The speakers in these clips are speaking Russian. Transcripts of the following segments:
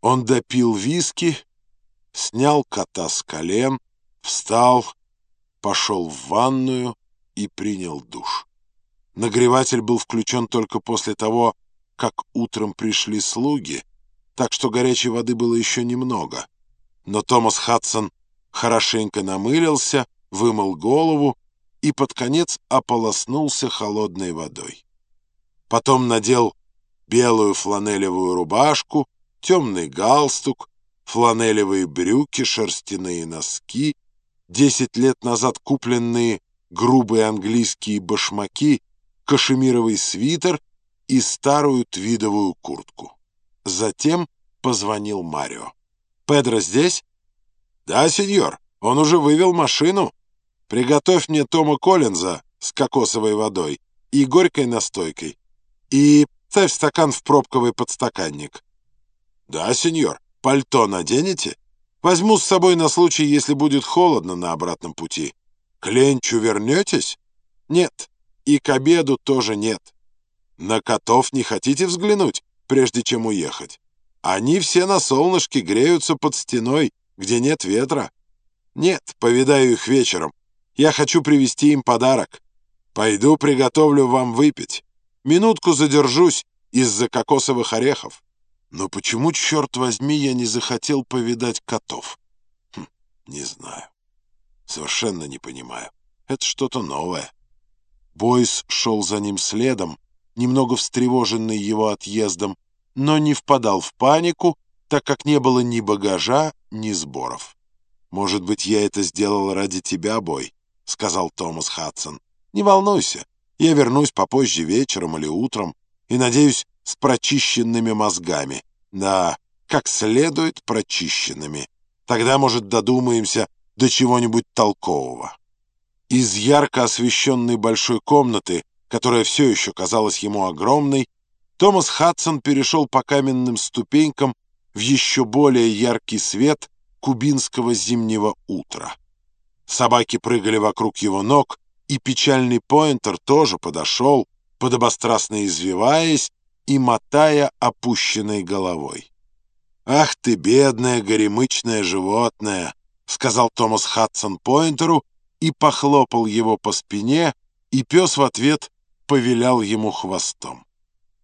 Он допил виски, снял кота с колен, встал, пошел в ванную и принял душ. Нагреватель был включен только после того, как утром пришли слуги, так что горячей воды было еще немного. Но Томас Хадсон хорошенько намылился, вымыл голову и под конец ополоснулся холодной водой. Потом надел белую фланелевую рубашку, темный галстук, фланелевые брюки, шерстяные носки, десять лет назад купленные грубые английские башмаки, кашемировый свитер и старую твидовую куртку. Затем позвонил Марио. «Педро здесь?» «Да, сеньор. Он уже вывел машину. Приготовь мне Тома Коллинза с кокосовой водой и горькой настойкой. И ставь стакан в пробковый подстаканник». «Да, сеньор. Пальто наденете? Возьму с собой на случай, если будет холодно на обратном пути. К Ленчу вернетесь? Нет. И к обеду тоже нет. На котов не хотите взглянуть, прежде чем уехать? Они все на солнышке греются под стеной, где нет ветра. Нет, повидаю их вечером. Я хочу привезти им подарок. Пойду приготовлю вам выпить. Минутку задержусь из-за кокосовых орехов. Но почему, черт возьми, я не захотел повидать котов? Хм, не знаю. Совершенно не понимаю. Это что-то новое. Бойс шел за ним следом, немного встревоженный его отъездом, но не впадал в панику, так как не было ни багажа, ни сборов. «Может быть, я это сделал ради тебя, Бой», — сказал Томас Хадсон. «Не волнуйся, я вернусь попозже вечером или утром и, надеюсь, с прочищенными мозгами. Да, как следует прочищенными. Тогда, может, додумаемся до чего-нибудь толкового». Из ярко освещенной большой комнаты, которая все еще казалась ему огромной, Томас Хадсон перешел по каменным ступенькам в еще более яркий свет кубинского зимнего утра. Собаки прыгали вокруг его ног, и печальный поинтер тоже подошел, подобострастно извиваясь и мотая опущенной головой. «Ах ты, бедное горемычное животное!» — сказал Томас Хадсон поинтеру и похлопал его по спине, и пес в ответ повилял ему хвостом.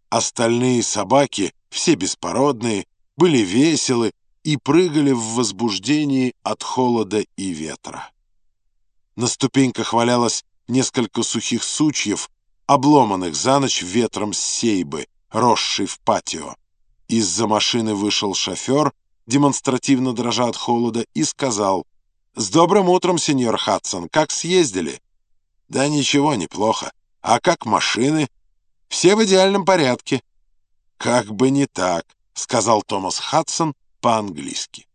Остальные собаки, все беспородные, были веселы и прыгали в возбуждении от холода и ветра. На ступеньках валялось несколько сухих сучьев, обломанных за ночь ветром с сейбы, росшей в патио. Из-за машины вышел шофер, демонстративно дрожа от холода, и сказал «С добрым утром, сеньор Хадсон, как съездили?» «Да ничего, неплохо. А как машины?» «Все в идеальном порядке». «Как бы не так», — сказал Томас Хадсон по-английски.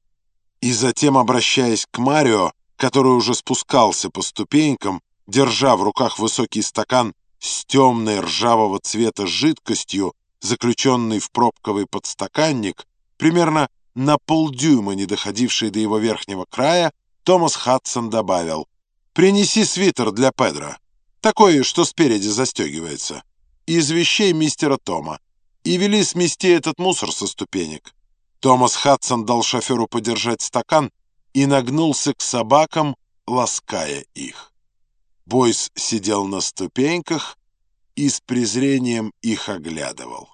И затем, обращаясь к Марио, который уже спускался по ступенькам, держа в руках высокий стакан с темной ржавого цвета жидкостью, заключенный в пробковый подстаканник, примерно на полдюйма не доходивший до его верхнего края, Томас Хадсон добавил «Принеси свитер для Педро, такой, что спереди застегивается, из вещей мистера Тома, и вели смести этот мусор со ступенек». Томас Хадсон дал шоферу подержать стакан и нагнулся к собакам, лаская их. Бойс сидел на ступеньках и с презрением их оглядывал.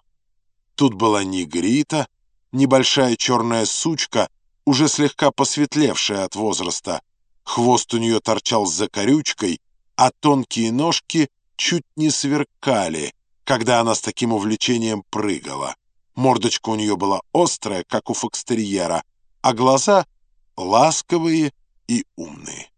Тут была негрита, небольшая черная сучка, уже слегка посветлевшая от возраста. Хвост у нее торчал за корючкой, а тонкие ножки чуть не сверкали, когда она с таким увлечением прыгала. Мордочка у нее была острая, как у фокстерьера, а глаза ласковые и умные.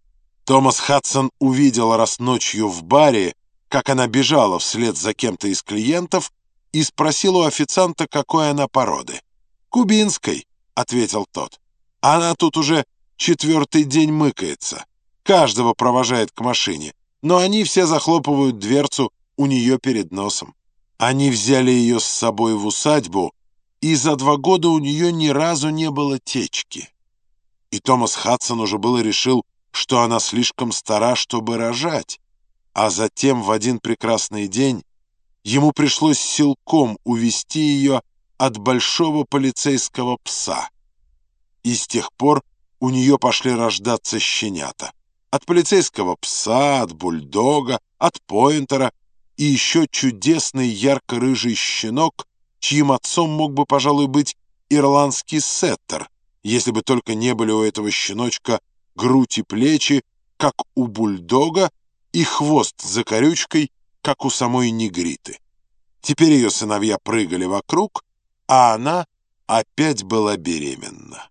Томас Хадсон увидел раз ночью в баре, как она бежала вслед за кем-то из клиентов и спросил у официанта, какой она породы. «Кубинской», — ответил тот. Она тут уже четвертый день мыкается. Каждого провожает к машине. Но они все захлопывают дверцу у нее перед носом. Они взяли ее с собой в усадьбу, и за два года у нее ни разу не было течки. И Томас Хадсон уже было решил, что она слишком стара, чтобы рожать. А затем в один прекрасный день ему пришлось силком увести ее от большого полицейского пса. И с тех пор у нее пошли рождаться щенята. От полицейского пса, от бульдога, от поинтера и еще чудесный ярко-рыжий щенок, чьим отцом мог бы, пожалуй, быть ирландский сеттер, если бы только не были у этого щеночка грудь и плечи, как у бульдога, и хвост за корючкой, как у самой негриты. Теперь ее сыновья прыгали вокруг, а она опять была беременна.